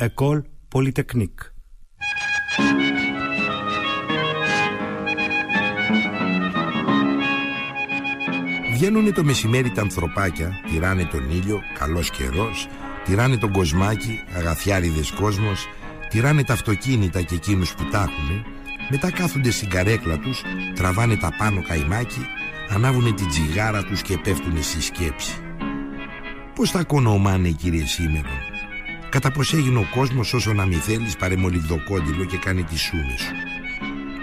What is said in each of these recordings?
École Polytechnique. Βγαίνουνε το μεσημέρι τα ανθρωπάκια, τυράνε τον ήλιο, καλός καιρός, τυράνε τον κοσμάκι, αγαθιάριδες κόσμος, τυράνε τα αυτοκίνητα και εκείνους που τα έχουνε, μετά κάθονται στην καρέκλα τους, τραβάνε τα πάνω καημάκι, ανάβουνε την τσιγάρα τους και πέφτουνε στη σκέψη. Πώς θα κονομάνε κύριε σήμερα, κατά πως έγινε ο κόσμος όσο να μη θέλεις πάρε μολυβδοκόντιλο και κάνει τις σούμες σου.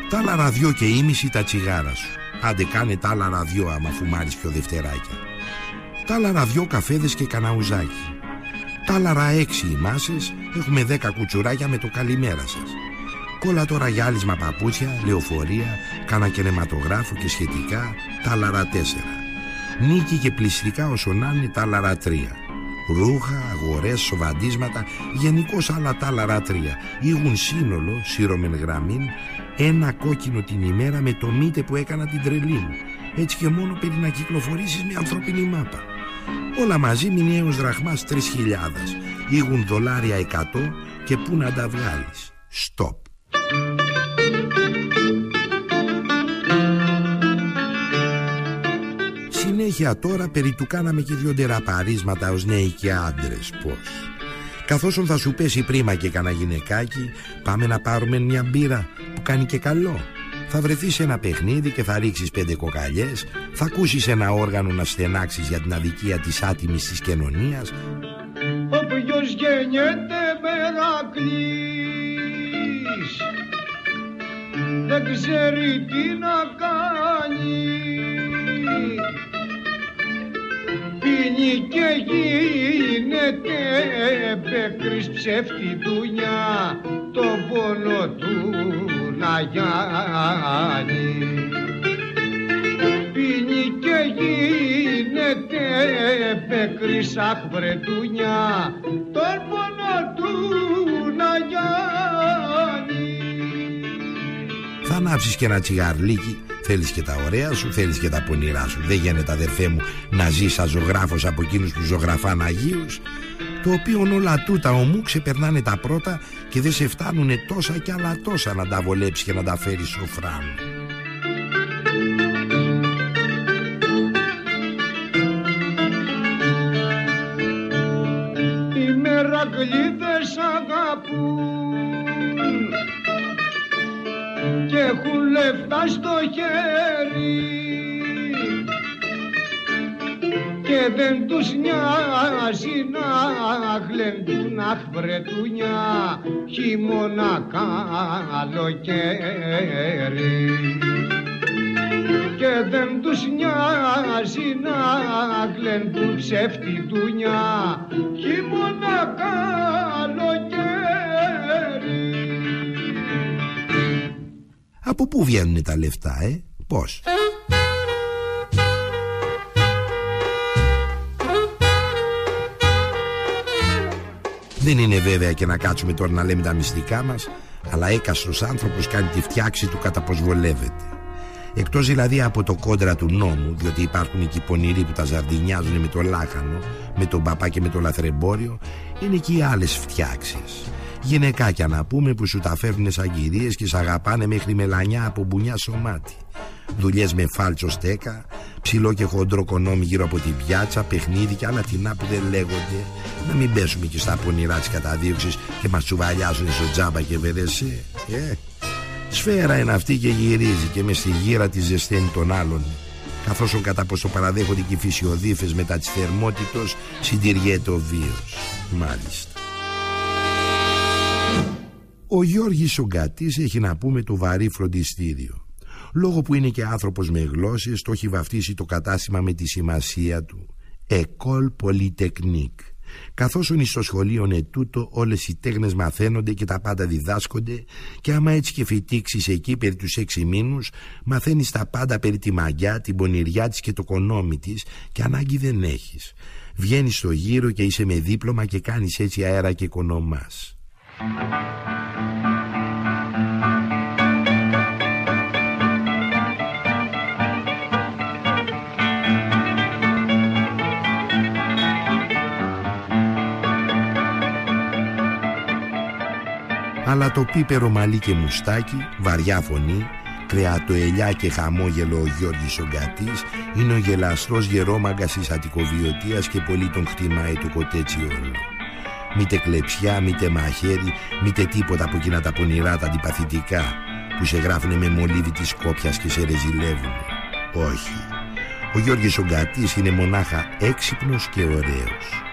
Τα άλλα ραδιό και ήμιση τα τσιγάρα σου. Άντε κάνε τα άλλα ραδιό άμα φουμάρεις πιο δευτεράκια. Τα άλλα ραδιό καφέδες και καναουζάκι. Τα άλλα έξι οι μάσες, έχουμε δέκα κουτσουράκια με το καλημέρα σας. Κόλλα τώρα γυάλισμα παπούτσια, λεωφορεία, κάνα κενεματογράφο και σχετικά, τα άλλα τέσσερα. Νίκη και πληστικά όσο να είναι τα άλλα τρία. Ρούχα, αγορές, σοβαντίσματα, γενικώς άλλα τα άλλα τρία. Ήγουν σύνολο, σύρωμεν γραμμήν, ένα κόκκινο την ημέρα με το μύτε που έκανα την τρελή μου. Έτσι και μόνο πρέπει να κυκλοφορήσεις με ανθρώπινη μάπα. Όλα μαζί μηνιαίος δραχμάς τρεις χιλιάδες. Ήγουν δολάρια εκατό και πού να τα βγάλεις. Στοπ. Συνέχεια τώρα περί του κάναμε και δυο ντεραπαρίσματα ως νέοι και άντρες πως. Καθώς θα σου πέσει πρίμα και κανένα γυναικάκι Πάμε να πάρουμε μια μπύρα που κάνει και καλό. Θα βρεθείς σε ένα παιχνίδι και θα ρίξεις πέντε κοκαλιές Θα ακούσεις ένα όργανο να στενάξεις για την αδικία της άτιμης της κοινωνίας. Όποιος γεννιέται μερακλής Δεν ξέρει τι να κάνει πίνει και γίνεται πέκρης ψεύτη δουνιά το πόνο του να γιάνει. Πίνει και γίνεται πέκρης αχ βρετούνια το πόνο του να γιάνει. Θα ανάψεις και ένα τσιγαρλίκι Θέλεις και τα ωραία σου, θέλεις και τα πονηρά σου. Δεν γίνεται αδερφέ μου να ζεις σαν ζωγράφος από εκείνους που ζωγραφάν Αγίους Το οποίο όλα τούτα ομού ξεπερνάνε τα πρώτα Και δεν σε φτάνουνε τόσα κι άλλα τόσα να τα βολέψεις και να τα φέρεις σοφράν και δεν τους νοιάζει να γλεντούν αχ βρετούνια χειμώνα καλοκαίρι και δεν τους νοιάζει να γλεντούν ψεύτη τούνια χειμώνα καλοκαίρι Από πού βγαίνουν τα λεφτά, ε, πώς; Δεν είναι βέβαια και να κάτσουμε τώρα να λέμε τα μυστικά μας Αλλά έκαστος άνθρωπος κάνει τη φτιάξη του κατά πως βολεύεται Εκτός δηλαδή από το κόντρα του νόμου Διότι υπάρχουν εκεί πονηροί που τα ζαρδινιάζουν με το λάχανο Με τον παπά και με το λαθρεμπόριο Είναι και οι άλλες φτιάξεις Γυναικάκια να πούμε που σου τα φέρνουν σαν κυρίες και σ' αγαπάνε μέχρι μελανιά από μπουνιά στο μάτι. Δουλειές με φάλτσο στέκα, ψηλό και χοντρό κονόμι γύρω από την πιάτσα, παιχνίδι και άλλα τεινά που δεν λέγονται. Να μην πέσουμε και στα πονηρά της καταδίωξης και μας τσουβαλιάζουν στο τζάμπα και βεδεσέ. Ε, σφαίρα είναι αυτή και γυρίζει και μες στη γύρα της ζεσταίνει τον άλλον. Καθώς ο κατά πως το παραδέχονται και οι φυσιοδίφες μετά της θερμότητος συντηριέται ο βίος. Μάλιστα. Ο Γιώργης Σογκατής έχει να πούμε το βαρύ φροντιστήριο. Λόγω που είναι και άνθρωπος με γλώσσες, το έχει βαφτίσει το κατάστημα με τη σημασία του. Εκόλ Πολυτεκνίκ. Καθώς είναι στο σχολείο ετούτο όλες οι τέχνες μαθαίνονται και τα πάντα διδάσκονται και άμα έτσι και φοιτήξεις εκεί περί τους έξι μήνους μαθαίνεις τα πάντα περί τη μαγιά, την πονηριά της και το κονόμι της και ανάγκη δεν έχεις. Βγαίνεις στο γύρο και είσαι με δίπλωμα και κάνεις έτσι αέρα και οικονομάς. Αλλά το πίπερο μαλλί και μουστάκι, βαριά φωνή, κρεατοελιά και χαμόγελο ο Γιώργης Ογκατής είναι ο γελαστρός γερόμαγκας της Αττικοβιωτίας και πολύ τον χτυμάει το κοτέτσι όλο. Μήτε κλεψιά, μήτε μαχαίρι, μήτε τίποτα από εκείνα τα πονηρά τα αντιπαθητικά που σε γράφουνε με μολύβι της κόπιας και σε ρεζιλεύουν. Όχι. Ο Γιώργης Ογκατής είναι μονάχα έξυπνος και ωραίος.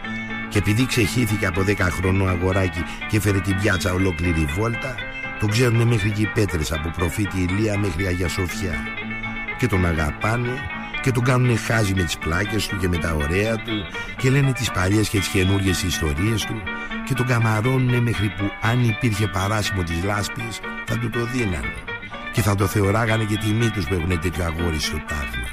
Και επειδή ξεχύθηκε από 10 χρονό αγοράκι και έφερε την πιάτσα ολόκληρη βόλτα, τον ξέρουν μέχρι και οι πέτρες από προφήτη Ηλία μέχρι Αγία Σοφιά. Και τον αγαπάνε και τον κάνουν χάζι με τις πλάκες του και με τα ωραία του και λένε τις παλιές και τις καινούργιες ιστορίες του και τον καμαρώνουν μέχρι που αν υπήρχε παράσημο της λάσπης θα του το δίνανε και θα το θεωράγανε και τιμή τους που έχουν τέτοιο αγόρι στο τάγμα.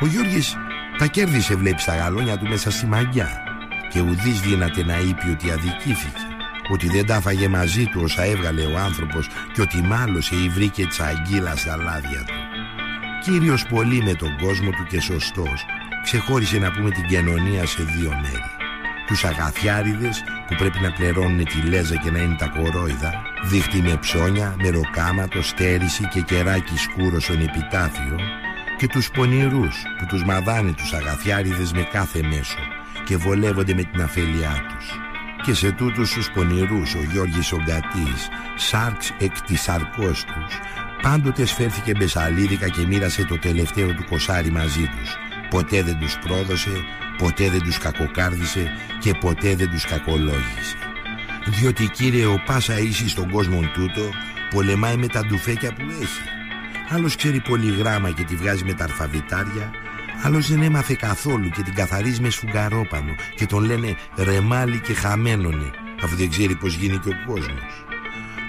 Ο Γιώργης τα κέρδισε βλέπεις στα γαλόνια του μέσα στη μαγιά και ουδής δύναται να είπε ότι αδικήθηκε ότι δεν τα φάγε μαζί του όσα έβγαλε ο άνθρωπος και ότι μάλωσε ή βρήκε τσαγγίλα στα λάδια του. Κύριος πολύ με τον κόσμο του και σωστός ξεχώρισε να πούμε την κοινωνία σε δύο μέρη. Τους αγαθιάριδες που πρέπει να πληρώνουν τη λέζα και να είναι τα κορόιδα, δίχτυ με ψώνια, με ροκάματο, στέρηση και κεράκι σκούρο στον επιτάφιο και τους πονηρούς που τους μαδάνε τους αγαθιάριδες με κάθε μέσο και βολεύονται με την αφέλειά τους. Και σε τούτους τους πονηρούς ο Γιώργης Ογκατής, σάρξ εκ της σαρκός τους, πάντοτε σφέρθηκε μπεσαλίδικα και μοίρασε το τελευταίο του κοσάρι μαζί τους. Ποτέ δεν τους πρόδωσε, ποτέ δεν τους κακοκάρδισε και ποτέ δεν τους κακολόγησε. Διότι κύριε ο πάσα ίσης στον κόσμο τούτο πολεμάει με τα ντουφέκια που έχει. Άλλος ξέρει πολύ γράμμα και τη βγάζει με τα αρφαβητάρια Άλλος δεν έμαθε καθόλου και την καθαρίζει με σφουγγαρόπανο και τον λένε ρεμάλι και χαμένονε αφού δεν ξέρει πως γίνει και ο κόσμος.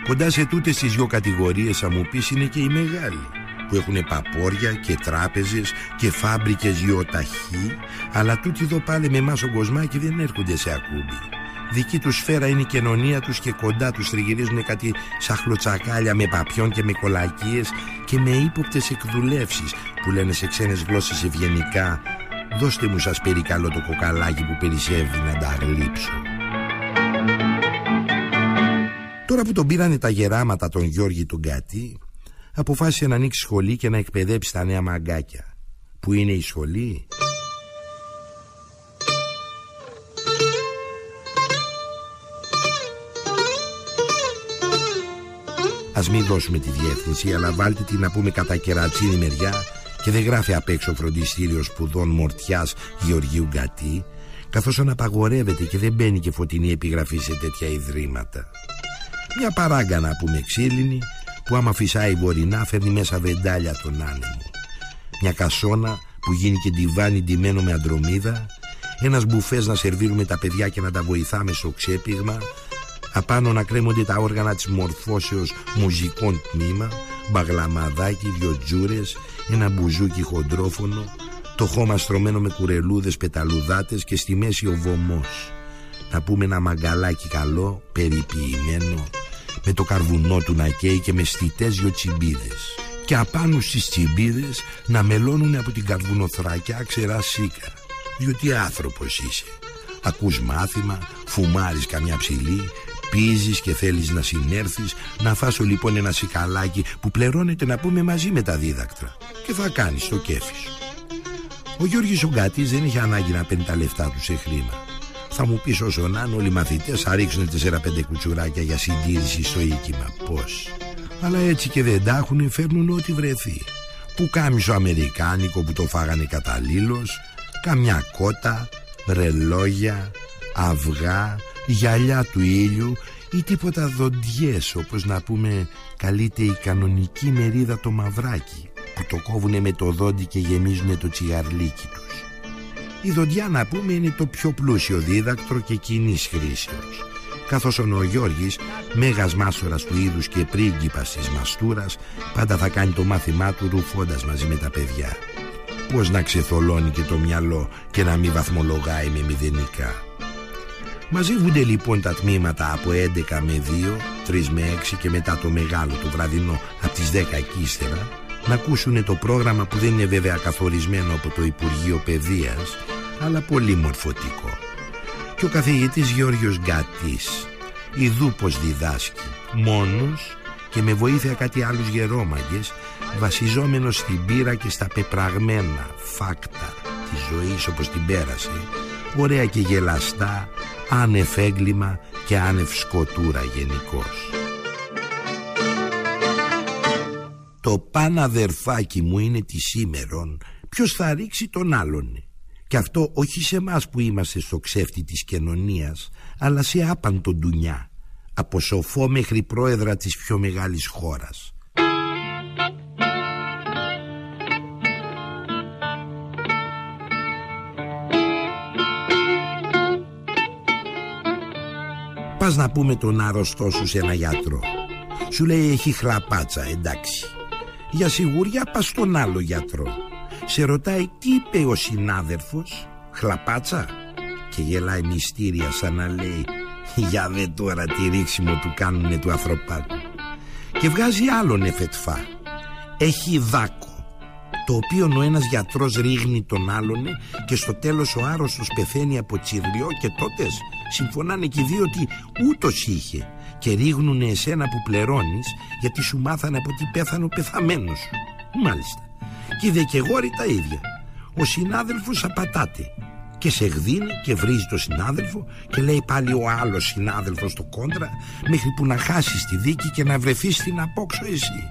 Κοντά σε τούτες τις δυο κατηγορίες θα μου πεις είναι και οι μεγάλοι που έχουν παπόρια και τράπεζες και φάμπρικες γεωταχή αλλά τούτοι εδώ πάλι με εμάς ο κοσμάκι δεν έρχονται σε ακούμπι. Δική τους σφαίρα είναι η κοινωνία τους και κοντά τους τριγυρίζουν κάτι σαχλοτσακάλια με παπιόν και με κολακίες και με ύποπτες εκδουλεύσεις που λένε σε ξένες γλώσσες ευγενικά «Δώστε μου σας περικαλώ το κοκαλάκι που περισσεύει να τα γλύψω». Τώρα που τον πήρανε τα γεράματα τον Γιώργη τον Κάτι αποφάσισε να ανοίξει σχολή και να εκπαιδεύσει τα νέα μαγκάκια. Που είναι η σχολή; Ας μην δώσουμε τη διεύθυνση αλλά βάλτε την να πούμε κατά κερατσίνη μεριά και δεν γράφει απ' έξω φροντιστήριος σπουδών Μορτιάς Γεωργίου Γκατή καθώς αναπαγορεύεται και δεν μπαίνει και φωτεινή επιγραφή σε τέτοια ιδρύματα. Μια παράγκα να πούμε ξύλινη που άμα φυσάει βορεινά φέρνει μέσα βεντάλια τον άνεμο. Μια κασόνα που γίνει και ντιβάνι ντυμένο με αντρομίδα ένας μπουφές να σερβίρουμε τα παιδιά και να τα βοηθάμε στο ξέπηγμα Απάνω να κρέμονται τα όργανα της μορφώσεως μουζικών τμήμα Μπαγλαμαδάκι, δυο τζούρες, ένα μπουζούκι χοντρόφωνο Το χώμα στρωμένο με κουρελούδες πεταλουδάτες και στη μέση ο βωμός. Να πούμε ένα μαγκαλάκι καλό, περιποιημένο Με το καρβουνό του να καίει και με στιτές δυο τσιμπίδες. Και απάνω στις τσιμπίδες να μελώνουν από την καρβουνοθρακιά ξερά σίκαρα. Διότι άνθρωπος είσαι. Ακούς μάθημα, φουμάρεις καμιά ψηλή Πίζεις και θέλεις να συνέρθεις Να φάσω λοιπόν ένα σικαλάκι Που πληρώνεται να πούμε μαζί με τα δίδακτρα Και θα κάνεις το κέφι σου Ο Γιώργης Ογκάτης δεν είχε ανάγκη να παίρνει τα λεφτά του σε χρήμα θα μου πεις όσο να όλοι οι μαθητές θα ρίξουν 4-5 κουτσουράκια για συντήρηση στο οίκημα. Πώς; Αλλά έτσι και δεν τα έχουν φέρνουν ό,τι βρεθεί. Που κάμισο αμερικάνικο που το φάγανε καταλήλως, καμιά κότα, ρελόγια, αυγά, γυαλιά του ήλιου ή τίποτα δοντιές όπως να πούμε καλείται η κανονική μερίδα το μαυράκι που το κόβουνε με το δόντι και γεμίζουνε το τσιγαρλίκι τους. Η δοντιά να πούμε είναι το πιο πλούσιο δίδακτρο και κοινής χρήσεως καθώς ο Γιώργης, μέγας μάστορας του είδους και πρίγκιπας της μαστούρας, πάντα θα κάνει το μάθημά του ρουφώντας μαζί με τα παιδιά. Πώς να ξεθολώνει και το μυαλό και να μην βαθμολογάει με μηδενικά. Μαζεύονται λοιπόν τα τμήματα από 11 με 2, 3 με 6 και μετά το μεγάλο το βραδινό από τις 10 και ύστερα να ακούσουν το πρόγραμμα που δεν είναι βέβαια καθορισμένο από το Υπουργείο Παιδείας αλλά πολύ μορφωτικό. Και ο καθηγητής Γιώργος Γκατής Ιδού πως διδάσκει Μόνος και με βοήθεια κάτι άλλους γερόμαγκες βασιζόμενος στην πείρα και στα πεπραγμένα φάκτα της ζωής όπως την πέρασε ωραία και γελαστά άνευ έγκλημα και άνευ σκοτούρα γενικώς. Το παν αδερφάκι μου είναι τη σήμερον Ποιος θα ρίξει τον άλλον Και αυτό όχι σε μας που είμαστε στο ξέφτη της κοινωνίας Αλλά σε άπαντο ντουνιά Από σοφό μέχρι πρόεδρα της πιο μεγάλης χώρας Πας να πούμε τον άρρωστό σου σε ένα γιατρό. Σου λέει έχει χλαπάτσα εντάξει Για σιγουριά πας στον άλλο γιατρό. Σε ρωτάει τι είπε ο συνάδελφος Χλαπάτσα; Και γελάει μυστήρια σαν να λέει Για δε τώρα τι ρίξιμο του κάνουνε του ανθρωπάτου Και βγάζει άλλον εφετφά. Έχει δάκο το οποίο ο ένας γιατρός ρίχνει τον άλλον και στο τέλος ο άρρωστος πεθαίνει από τσιρλιό και τότες συμφωνάνε και οι δύο ότι ούτως είχε και ρίχνουν εσένα που πληρώνεις γιατί σου μάθανε από τι πέθανε ο πεθαμένος σου. Μάλιστα. Και οι δικηγόροι τα ίδια. Ο συνάδελφος απατάται και σε γδίνει και βρίζει το συνάδελφο και λέει πάλι ο άλλος συνάδελφος το κόντρα μέχρι που να χάσει τη δίκη και να βρεθείς στην απόξω εσύ.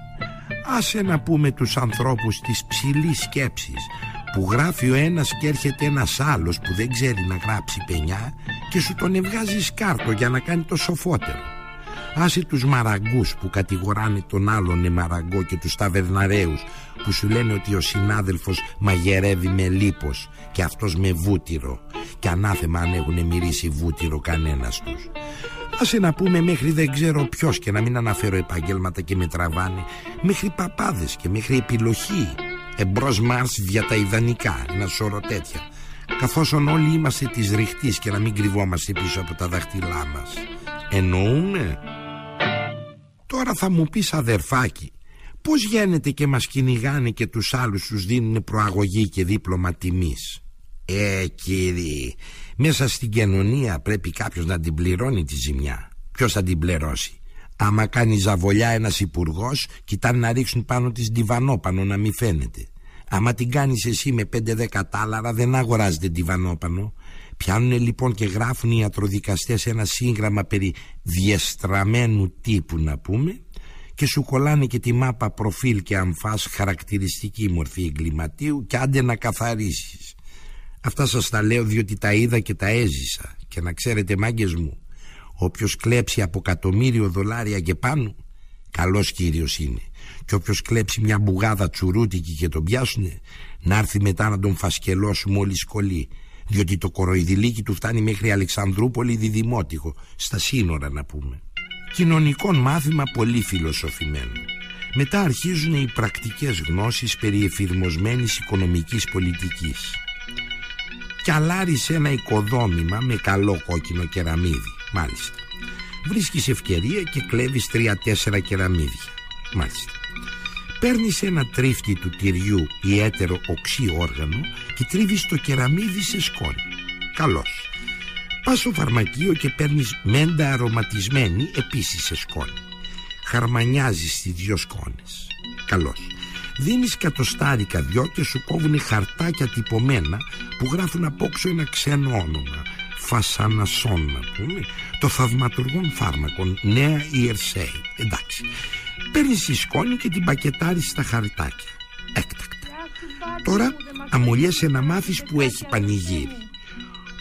Άσε να πούμε τους ανθρώπους της ψηλής σκέψης που γράφει ο ένας και έρχεται ένας άλλος που δεν ξέρει να γράψει πενιά και σου τον ευγάζει σκάρτο για να κάνει το σοφότερο. Άσε τους μαραγκούς που κατηγοράνε τον άλλον μαραγκό και τους ταβερναρέους που σου λένε ότι ο συνάδελφος μαγειρεύει με λίπος και αυτός με βούτυρο και ανάθεμα αν έχουν μυρίσει βούτυρο κανένας τους. Άσε να πούμε μέχρι δεν ξέρω ποιος και να μην αναφέρω επαγγέλματα και με τραβάνε μέχρι παπάδες και μέχρι επιλογή εμπρός Μάρς για τα ιδανικά ένα σώρο τέτοια. Καθώς όλοι είμαστε της ρηχτής και να μην κρυβόμαστε πίσω από τα δάχτυλά μας. Εννοούμε. Τώρα θα μου πεις αδερφάκι πως γίνεται και μας κυνηγάνε και τους άλλους τους δίνουν προαγωγή και δίπλωμα τιμής; Ε κύριε Μέσα στην κοινωνία πρέπει κάποιος να την πληρώνει τη ζημιά. Ποιος θα την πληρώσει; Άμα κάνει ζαβολιά ένας υπουργός, κοιτάνε να ρίξουν πάνω της διβανόπανο να μην φαίνεται. Άμα την κάνεις εσύ με 5-10 τάλαρα δεν αγοράζεται διβανόπανο. Πιάνουν λοιπόν και γράφουν οι ιατροδικαστές ένα σύγγραμμα περί διεστραμμένου τύπου να πούμε και σου κολλάνε και τη μάπα προφίλ και αμφάς χαρακτηριστική μορφή εγκληματίου και άντε να καθαρίσεις. Αυτά σας τα λέω διότι τα είδα και τα έζησα και να ξέρετε μάγκες μου Όποιος κλέψει από εκατομμύριο δολάρια και πάνω Καλός κύριος είναι. Και όποιος κλέψει μια μπουγάδα τσουρούτικη και τον πιάσουνε Να έρθει μετά να τον φασκελώσουμε όλοι σκολί Διότι το κοροϊδηλίκι του φτάνει μέχρι Αλεξανδρούπολη διδημότυχο Στα σύνορα να πούμε. Κοινωνικό μάθημα πολύ φιλοσοφημένο. Μετά αρχίζουν οι πρακτικές γνώσεις περί εφηρμοσμένης οικονομικής πολιτικής. Και ένα οικοδόμημα με καλό κόκκινο κεραμίδι μάλιστα. Βρίσκεις ευκαιρία και κλέβεις τρία-τέσσερα κεραμίδια. Μάλιστα. Παίρνεις ένα τρίφτη του τυριού ή έτερο οξύ όργανο και τρίβεις το κεραμίδι σε σκόνη. Καλώς. Πας στο φαρμακείο και παίρνεις μέντα αρωματισμένη επίσης σε σκόνη. Χαρμανιάζεις τις δυο σκόνες. Καλώς. Δίνεις κατοστάρικα δυο και σου κόβουν χαρτάκια τυπωμένα που γράφουν απόξω ένα ξένο όνομα φασανασόν να πούμε το θαυματουργών φάρμακων νέα Ιερσέη. Εντάξει παίρνεις τη σκόνη και την πακετάρεις στα χαρτάκια. Έκτακτα. Τώρα αμολιέσαι να μάθεις που έχει πανηγύρι.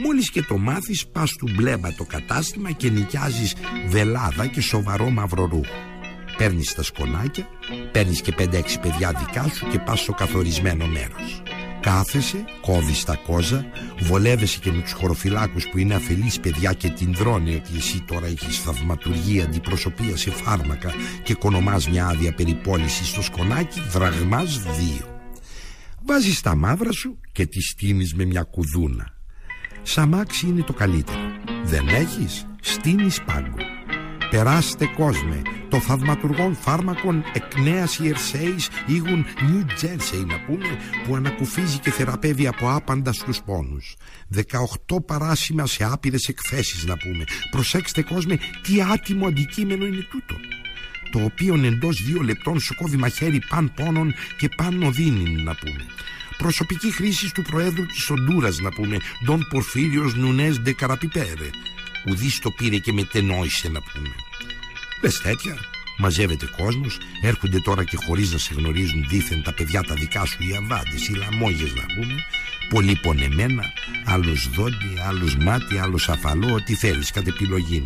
Μόλις και το μάθεις πας του μπλέμπα το κατάστημα και νοικιάζεις βελάδα και σοβαρό μαύρο ρούχο. Παίρνεις τα σκονάκια, παίρνεις και 5-6 παιδιά δικά σου και πας στο καθορισμένο μέρος. Κάθεσαι, κόβεις τα κόζα, βολεύεσαι και με τους χωροφυλάκους που είναι αφελείς παιδιά και την δρώνε ότι εσύ τώρα έχεις θαυματουργία, αντιπροσωπεία σε φάρμακα και κονομάς μια άδεια περιπόλησης στο σκονάκι, δραγμάς δύο. Βάζεις τα μαύρα σου και τη στείνεις με μια κουδούνα. Σαμάξι είναι το καλύτερο. Δεν έχεις, στείνεις πάγκο. Περάστε κόσμε Το θαυματουργών φάρμακων εκ νέας Ιερσέης ήγουν New Jersey να πούμε που ανακουφίζει και θεραπεύει από άπαντα στους πόνους. 18 παράσημα σε άπειρες εκθέσεις να πούμε. Προσέξτε κόσμε τι άτιμο αντικείμενο είναι τούτο το οποίο εντός δύο λεπτών σου κόβει μαχαίρι παν πόνων και παν οδύνη να πούμε. Προσωπική χρήση του Προέδρου της Οντούρας να πούμε, Ντον Πορφύριος Νουνές Ντε Καραπιπέρε. Ουδής το πήρε και μετενόησε να πούμε. Πες τέτοια, μαζεύεται κόσμος, έρχονται τώρα και χωρίς να σε γνωρίζουν δήθεν τα παιδιά τα δικά σου οι αβάντες, οι λαμόγες να πούμε, πολύ πονεμένα, άλλος δόντι, άλλος μάτι, άλλος αφαλό, ό,τι θέλεις κατ' επιλογή.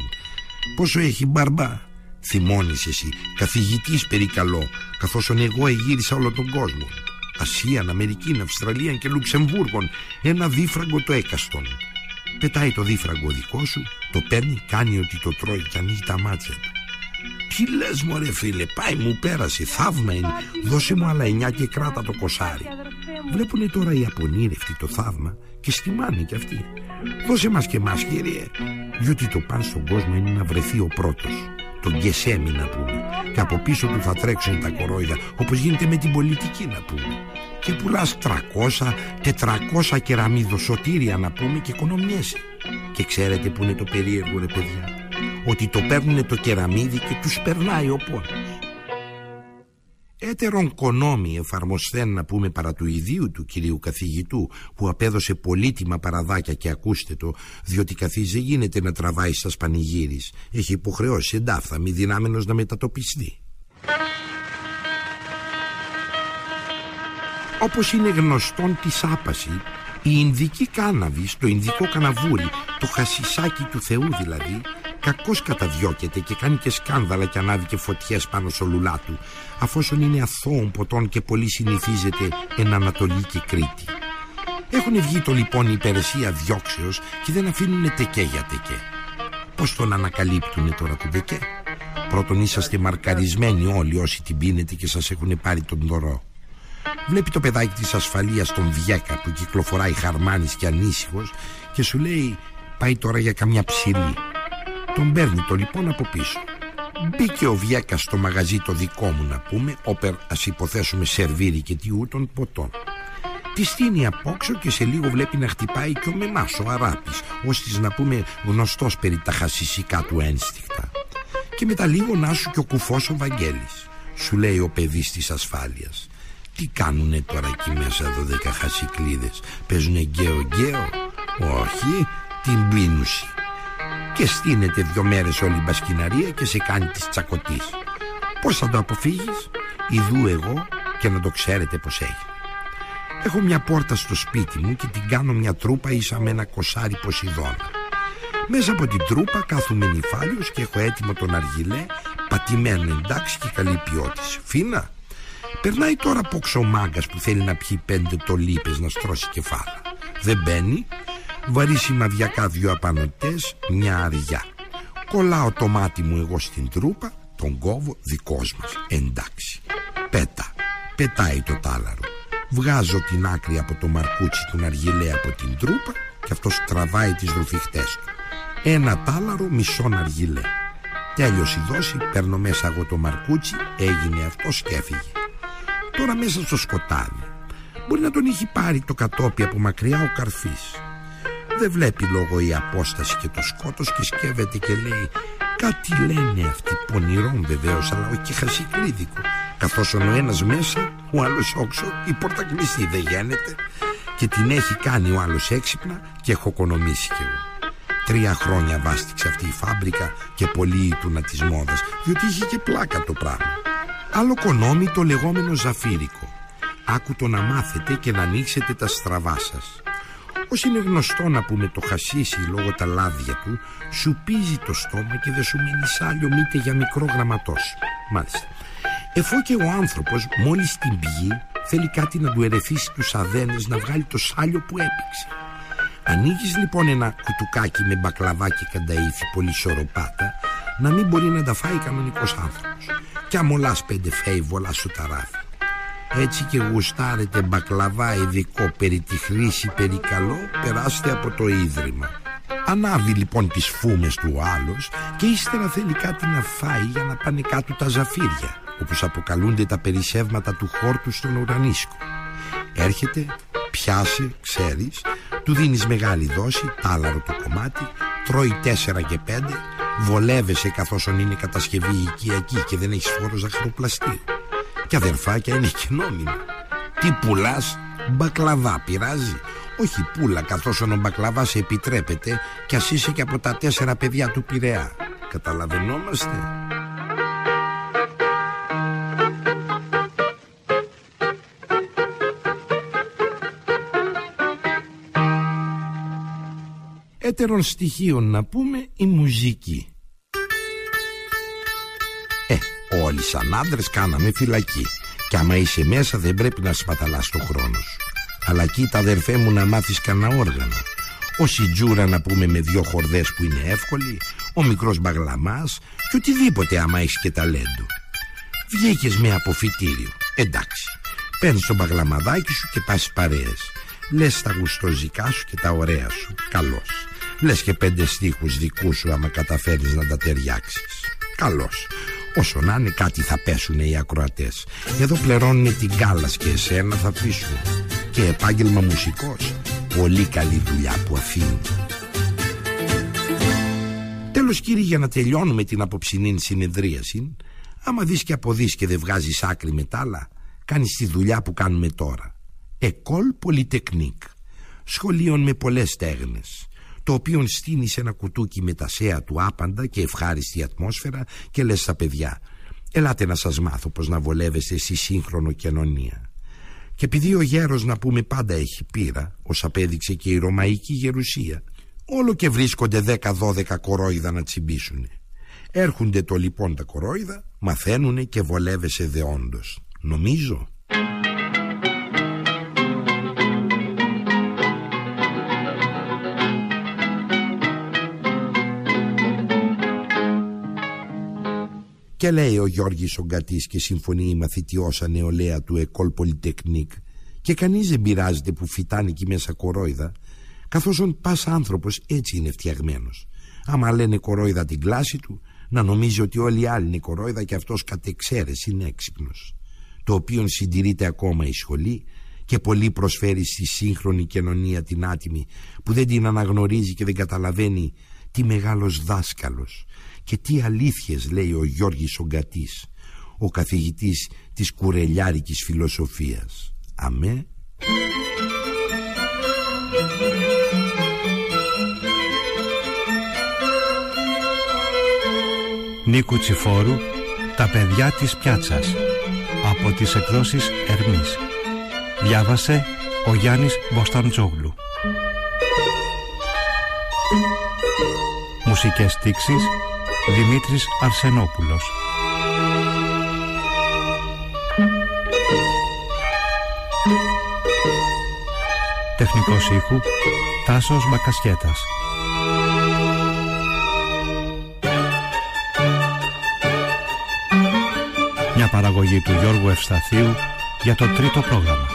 Πόσο έχει μπαρμπά, θυμώνεις εσύ, καθηγητής περικαλώ, καθώς εγώ εγύρισα όλο τον κόσμο. Ασία, Αμερική, Αυστραλία και Λουξεμβούργων, ένα δίφραγκο το έκαστον. Πετάει το δίφραγκο δικός σου, το παίρνει, κάνει ότι το τρώει και ανοίγει τα μάτια του. Τι λες μωρέ φίλε, πάει μου πέρασε, θαύμα είναι, δώσε μου άλλα εννιά και κράτα το κοσάρι. Βλέπουνε τώρα οι απονήρευτοι το θαύμα και στιμάνε κι αυτοί. Δώσε μας και μας κύριε, διότι το παν στον κόσμο είναι να βρεθεί ο πρώτος τον Γκεσέμι να πούμε και από πίσω του θα τρέξουν τα κορόιδα όπως γίνεται με την πολιτική να πούμε και πουλάς 300, 400 κεραμίδοσωτήρια να πούμε και οικονομιέσαι και ξέρετε που είναι το περίεργο ρε παιδιά; Ότι το παίρνουν το κεραμίδι και τους περνάει ο πόνος. Έτερον κονόμι εφαρμοσθέν να πούμε παρά του ιδίου του κυρίου καθηγητού που απέδωσε πολύτιμα παραδάκια και ακούστε το διότι καθής δεν γίνεται να τραβάει στα σπανηγύρις έχει υποχρεώσει εντάφθα μη δυνάμενος να μετατοπιστεί. Όπως είναι γνωστόν τη άπαση η Ινδική κάναβη, το Ινδικό καναβούρι, το χασισάκι του Θεού δηλαδή, κακώς καταδιώκεται και κάνει και σκάνδαλα και ανάβει και φωτιές πάνω στο λουλά του, αφόσον είναι αθώων ποτών και πολύ συνηθίζεται εν Ανατολή και Κρήτη. Έχουν βγει το λοιπόν η υπηρεσία διώξεως και δεν αφήνουν τεκέ για τεκέ. Πώς τον ανακαλύπτουνε τώρα τον τεκέ; Πρώτον είσαστε μαρκαρισμένοι όλοι όσοι την πίνετε και σας έχουν πάρει τον δωρό. Βλέπει το παιδάκι της ασφαλείας τον Βιέκα που κυκλοφοράει χαρμάνης και ανήσυχος και σου λέει πάει τώρα για καμιά ψηλή. Τον παίρνει το λοιπόν από πίσω. Μπήκε ο Βιέκας στο μαγαζί το δικό μου να πούμε, όπερ ας υποθέσουμε σερβίρι και τι ούτων ποτών. Τη στείνει απόξω και σε λίγο βλέπει να χτυπάει και ο Μεμάς ο Αράπης, ώστις να πούμε γνωστός περί τα χασισικά του ένστικτα. Και μετά λίγο να σου και ο κουφός ο Βαγγέλης. Σου λέει ο παιδής της ασφάλειας. Τι κάνουνε τώρα εκεί μέσα δώδεκα χασικλίδες; Παίζουνε γκέο γκέο; Όχι την πίνουση Και στείνεται δυο μέρες όλη η μπασκιναρία Και σε κάνει της τσακωτής. Πώς θα το αποφύγεις; Ιδού εγώ και να το ξέρετε πως έχει Έχω μια πόρτα στο σπίτι μου Και την κάνω μια τρούπα ίσα με ένα κοσάρι ποσειδώνα μέσα από την τρούπα κάθομαι νυφάλιος και έχω έτοιμο τον αργυλέ πατημένο εντάξει και καλή ποιότητα. Φίνα, Περνάει τώρα από ξωμάγκα που θέλει να πιει πέντε τολίπες να στρώσει κεφάλα. Δεν μπαίνει, βαρύ σημαδιακά δυο απανοτές, μια αριά. Κολλάω το μάτι μου εγώ στην τρούπα, τον κόβω δικός μας. Εντάξει. Πέτα. Πετάει το τάλαρο. Βγάζω την άκρη από το μαρκούτσι του Ναργιλέ από την τρούπα και αυτός τραβάει τις ρουφιχτές του. Ένα τάλαρο μισό Ναργιλέ. Τέλειωσε η δόση, παίρνω μέσα εγώ το μαρκούτσι, έγινε αυτό και έφυγε τώρα μέσα στο σκοτάδι. Μπορεί να τον έχει πάρει το κατόπι από μακριά ο καρφής. Δεν βλέπει λόγω η απόσταση και το σκότος και σκέφτεται και λέει κάτι λένε αυτοί πονηρών βεβαίως, αλλά όχι χασικλίδικο. Καθώς ο ένας μέσα, ο άλλος όξο, η πόρτα κλειστή δεν γίνεται και την έχει κάνει ο άλλος έξυπνα και έχω οικονομήσει κι εγώ. Τρία χρόνια βάστηξε αυτή η φάμπρικα και πολύ του της μόδας, διότι είχε και πλάκα το πράγμα. Άλλο κονόμι το λεγόμενο ζαφύρικο. Άκου το να μάθετε και να ανοίξετε τα στραβά σας. Όσοι είναι γνωστό να πούμε το χασίσι λόγω τα λάδια του, σου πίζει το στόμα και δεν σου μείνει σάλιο μήτε για μικρό γραμματός. Μάλιστα. Εφού και ο άνθρωπος μόλις την πηγεί θέλει κάτι να του ερεθίσει τους αδένες να βγάλει το σάλιο που έπηξε. Ανοίγεις λοιπόν ένα κουτουκάκι με μπακλαβά και κανταήθη πολύ σωροπάτα να μην μπορεί να τα φάει κανονικός άνθρωπος κι αμολάς πέντε φέιβολα σου ταράφι. Έτσι και γουστάρετε μπακλαβά ειδικό περί τη χρήση περί καλό, περάστε από το ίδρυμα. Ανάβει λοιπόν τις φούμες του ο άλλος και ύστερα θέλει κάτι να φάει για να πάνε κάτω τα ζαφύρια όπως αποκαλούνται τα περισσεύματα του χόρτου στον ουρανίσκο. Έρχεται, πιάσε, ξέρεις, του δίνεις μεγάλη δόση, τάλαρο το κομμάτι, τρώει τέσσερα και πέντε, βολεύεσαι καθώς είναι κατασκευή οικιακή και δεν έχεις φόρος ζαχαροπλαστείο. Και αδερφάκια είναι και νόμιμο. Τι πουλάς, μπακλαβά πειράζει. Όχι πουλα καθώς ο μπακλαβάς επιτρέπεται κι ας είσαι και από τα τέσσερα παιδιά του Πειραιά. Καταλαβαίνόμαστε. Έτερων στοιχείων να πούμε η μουζική. Ε, όλοι σαν άντρες κάναμε φυλακή. Κι άμα είσαι μέσα δεν πρέπει να σπαταλάς το χρόνο σου. Αλλά κοίτα αδερφέ μου να μάθεις κανένα όργανο. Όση τζούρα να πούμε με δυο χορδές που είναι εύκολη, ο μικρός μπαγλαμάς και οτιδήποτε άμα έχεις και ταλέντο. Βγήκες με αποφυτήριο. Εντάξει. Παίρνεις το μπαγλαμαδάκι σου και πας παρέες. Λες τα γουστοζικά σου και τα ωραία σου. Καλώς. Λες και πέντε στίχους δικούς σου άμα καταφέρεις να τα ταιριάξεις. Καλώς. Όσο να είναι κάτι θα πέσουν οι ακροατές. Εδώ πληρώνουν την κάλας και εσένα θα πείσουν. Και επάγγελμα μουσικός. Πολύ καλή δουλειά που αφήνει. Τέλος κύριε για να τελειώνουμε την απόψινή συνεδρίαση Άμα δεις και αποδείς και δεν βγάζεις άκρη με τ' άλλα Κάνεις τη δουλειά που κάνουμε τώρα Εκόλ Πολυτεκνίκ Σχολείων με πολλές στέγνες το οποίο στείνει σε ένα κουτούκι με τα σέα του άπαντα και ευχάριστη ατμόσφαιρα και λες στα παιδιά «Ελάτε να σας μάθω πως να βολεύεστε στη σύγχρονο κοινωνία». Και επειδή ο γέρος να πούμε πάντα έχει πείρα, ως απέδειξε και η Ρωμαϊκή Γερουσία, όλο και βρίσκονται 10-12 κορόιδα να τσιμπήσουν. Έρχονται το λοιπόν τα κορόιδα, μαθαίνουνε και βολεύεσαι δεόντως. Νομίζω Και λέει ο Γιώργης ο Γκατής και συμφωνεί η μαθητιώσα νεολαία του Εκόλ Πολυτεκνίκ και κανείς δεν πειράζεται που φυτάνει εκεί μέσα κορόιδα καθώς ο πας άνθρωπος έτσι είναι φτιαγμένος. Άμα λένε κορόιδα την κλάση του να νομίζει ότι όλοι οι άλλοι είναι κορόιδα και αυτός κατ' εξαίρεση είναι έξυπνος. Το οποίο συντηρείται ακόμα η σχολή και πολύ προσφέρει στη σύγχρονη κοινωνία την άτιμη που δεν την αναγνωρίζει και δεν καταλαβαίνει τι μεγάλος δάσκαλος και τι αλήθειες λέει ο Γιώργης Ογκατής, ο καθηγητής της κουρελιάρικης φιλοσοφίας. Αμέ. Νίκου Τσιφόρου «Τα παιδιά της πιάτσας» από τις εκδόσεις Ερμής. Διάβασε ο Γιάννης Μποσταντζόγλου. Μουσικές στίξεις Δημήτρης Αρσενόπουλος. Τεχνικός ήχου Τάσος Μπακασιέτας Μια παραγωγή του Γιώργου Ευσταθίου για το τρίτο πρόγραμμα